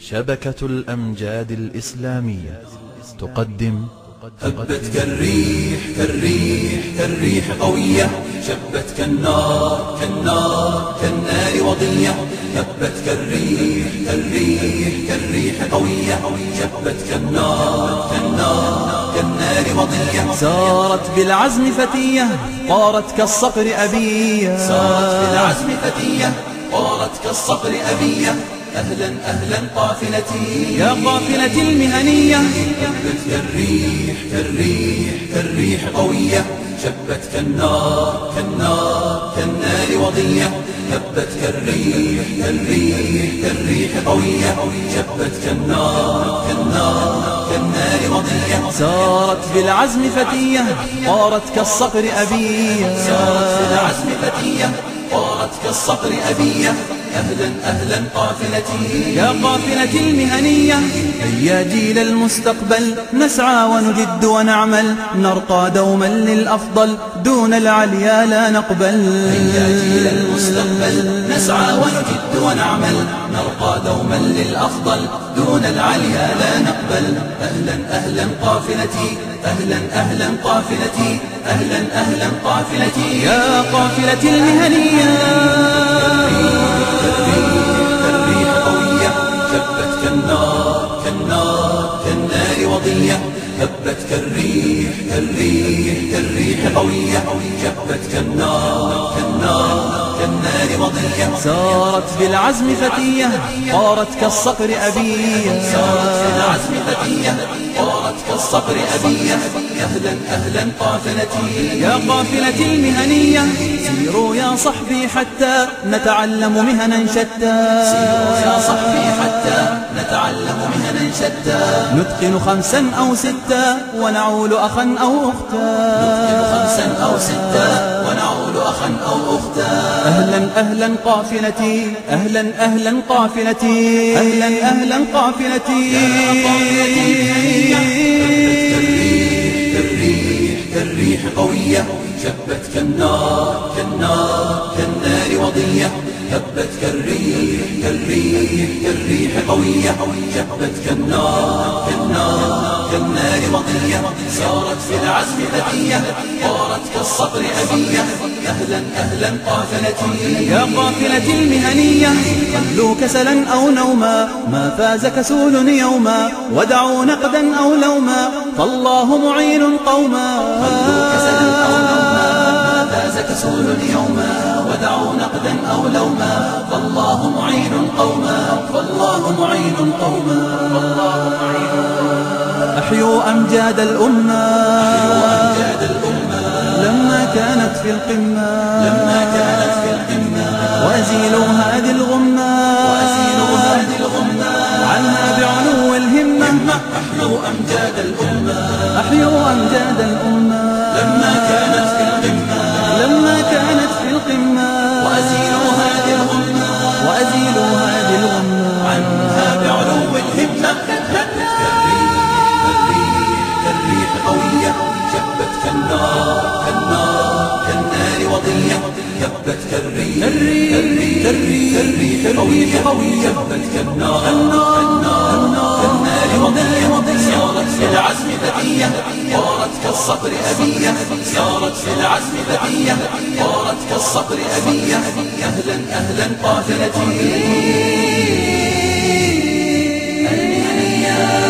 شبكة الأمجاد الإسلامية تقدم هبت كالريح كالريح كالريح قوية. شبت كالنار كالنار كالنار وضية. هبت كالريح كالريح كالريح قوية. شبت كالنار كالنار كالنار وضية. سارت بالعزم فتية طارت كالصقر أبية. سارت بالعزم فتية طارت كالصقر أبية. أهلا أهلا قافلتي. يا قافلة المهنية. هبت كالريح كالريح كالريح قوية. شبت كالنار كالنار كالنار وضية هبت كالريح كالريح كالريح قوية. شبت كالنار كالنار كالنار وضية سارت بالعزم فتية طارت كالصقر أبية. سارت بالعزم فتية طارت كالصقر أبية. أهلا أهلا قافلتي. يا قافلة المهنية. هيا جيل المستقبل. نسعى ونجد ونعمل. نرقى دوما للأفضل. دون العليا لا نقبل. يا جيل المستقبل. نسعى ونجد ونعمل. نرقى دوما للأفضل. دون العليا لا نقبل. أهلا أهلا قافلتي. أهلا أهلا قافلتي. أهلا أهلا قافلتي. يا قافلة المهنية. وضية هبت كالريح كالريح كالريح قوية شبت كالنار كالنار كالنار وضية. سارت بالعزم فتية طارت كالصقر أبية. سارت في العزم فتية طارت كالصقر أبية. أهلا أهلا قافلتي يا قافلة المهنية سيروا يا صحبي حتى نتعلم مهنا شتى. يا صحبي حتى نتعلم مهنا شتى. نتقن خمسا أو ستا ونعول أخا أو أختا. خمسا أو ستا ونعول أخا أو أختا. أهلا أهلا قافلتي أهلا أهلا قافلتي أهلا أهلا قافلتي. كالريح كالريح قوية شبت كالنار كالنار كالنار وضية. هبت كالريح كالريح كالريح قوية. شبت كالنار كالنار. كالنار وضية سارت في العزم فتية طارت كالصقر أبية. أهلا أهلا قافلتي يا قافلة المهنية خلوا كسلا أو نوما ما فاز كسول يوما. ودعوا نقدا أو لوما فالله معين قوما. خلوا كسلا أو نوما ما فاز كسول يوما. ودعوا نقدا أو لوما فالله معين قوما. فالله معين قوما. فالله أحيوا أمجاد الأمة. لما كانت في القمة. لما كانت في القمة. وأزيلوا هذه الغمة. وأزيلوا هذه الغمة. عنها بعلو الهمة. أحيوا أمجاد الأمة. أحيوا أمجاد الأمة. لما كانت في قوية هبت كالريح الريح الريح الريح قوية هبت كالنار النار النار النار النار النار النار النار العزم بدية طارت كالصقر أبية سارت في العزم بدية طارت كالصقر أبية أهلا أهلا قاتلتي أهلا